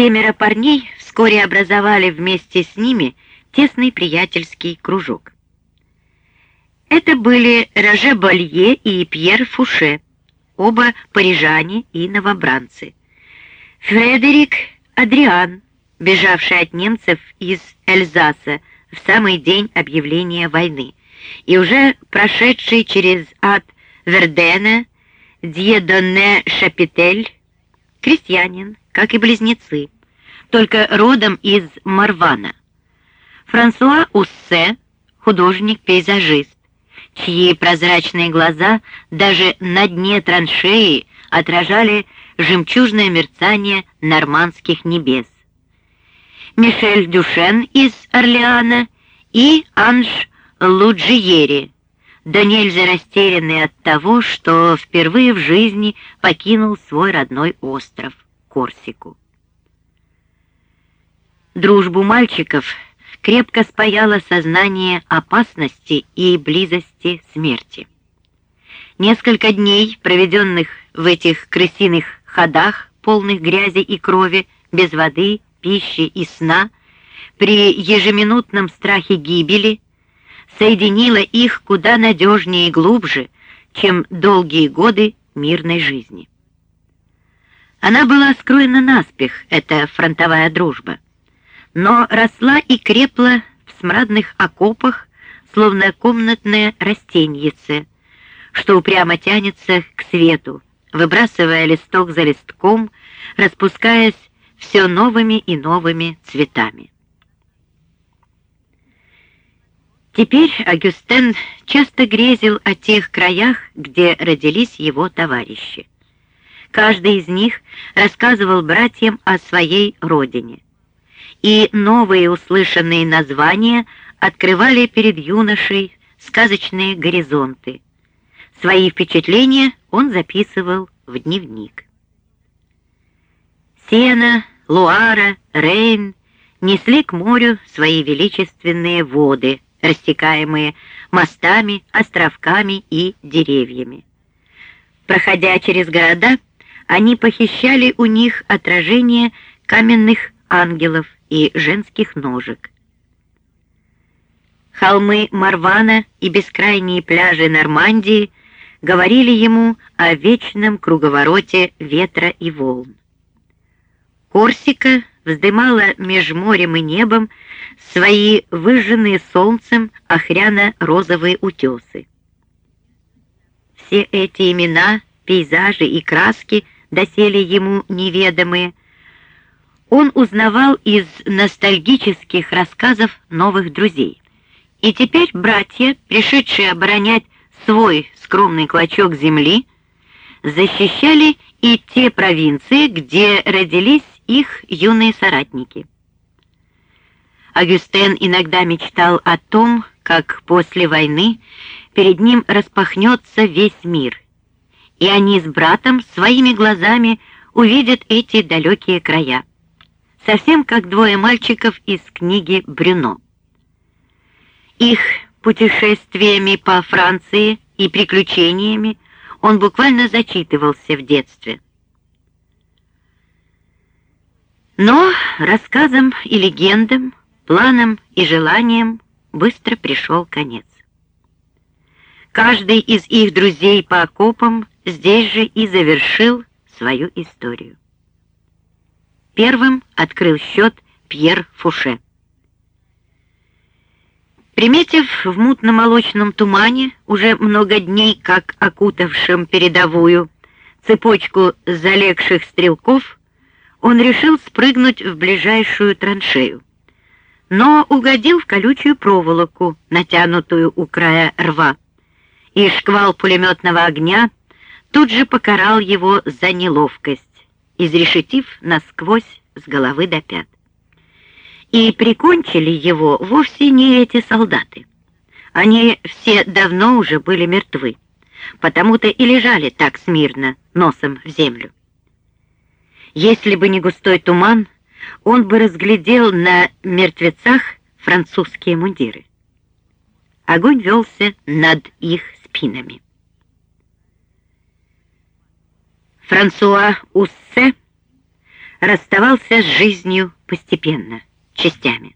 Семеро парней вскоре образовали вместе с ними тесный приятельский кружок. Это были Роже Болье и Пьер Фуше, оба парижане и новобранцы. Фредерик Адриан, бежавший от немцев из Эльзаса в самый день объявления войны, и уже прошедший через ад Вердена, Дьедоне Шапитель, крестьянин, как и близнецы, только родом из Марвана. Франсуа Уссе, художник-пейзажист, чьи прозрачные глаза даже на дне траншеи отражали жемчужное мерцание нормандских небес. Мишель Дюшен из Орлеана и Анж Луджиери, да нельзя растерянный от того, что впервые в жизни покинул свой родной остров, Корсику. Дружбу мальчиков крепко спаяло сознание опасности и близости смерти. Несколько дней, проведенных в этих крысиных ходах, полных грязи и крови, без воды, пищи и сна, при ежеминутном страхе гибели, соединила их куда надежнее и глубже, чем долгие годы мирной жизни. Она была скроена наспех, эта фронтовая дружба, но росла и крепла в смрадных окопах, словно комнатное растеньице, что упрямо тянется к свету, выбрасывая листок за листком, распускаясь все новыми и новыми цветами. Теперь Агюстен часто грезил о тех краях, где родились его товарищи. Каждый из них рассказывал братьям о своей родине. И новые услышанные названия открывали перед юношей сказочные горизонты. Свои впечатления он записывал в дневник. Сена, Луара, Рейн несли к морю свои величественные воды – растекаемые мостами, островками и деревьями. Проходя через города, они похищали у них отражение каменных ангелов и женских ножек. Холмы Марвана и бескрайние пляжи Нормандии говорили ему о вечном круговороте ветра и волн. Корсика вздымала меж морем и небом свои выжженные солнцем охряно-розовые утесы. Все эти имена, пейзажи и краски, доселе ему неведомые, он узнавал из ностальгических рассказов новых друзей. И теперь братья, пришедшие оборонять свой скромный клочок земли, защищали и те провинции, где родились их юные соратники. Агюстен иногда мечтал о том, как после войны перед ним распахнется весь мир, и они с братом своими глазами увидят эти далекие края, совсем как двое мальчиков из книги Брюно. Их путешествиями по Франции и приключениями он буквально зачитывался в детстве. Но рассказам и легендам, планам и желаниям быстро пришел конец. Каждый из их друзей по окопам здесь же и завершил свою историю. Первым открыл счет Пьер Фуше. Приметив в мутно-молочном тумане, уже много дней как окутавшим передовую, цепочку залегших стрелков, он решил спрыгнуть в ближайшую траншею, но угодил в колючую проволоку, натянутую у края рва, и шквал пулеметного огня тут же покарал его за неловкость, изрешетив насквозь с головы до пят. И прикончили его вовсе не эти солдаты. Они все давно уже были мертвы, потому-то и лежали так смирно, носом в землю. Если бы не густой туман, он бы разглядел на мертвецах французские мундиры. Огонь велся над их спинами. Франсуа Уссе расставался с жизнью постепенно, частями.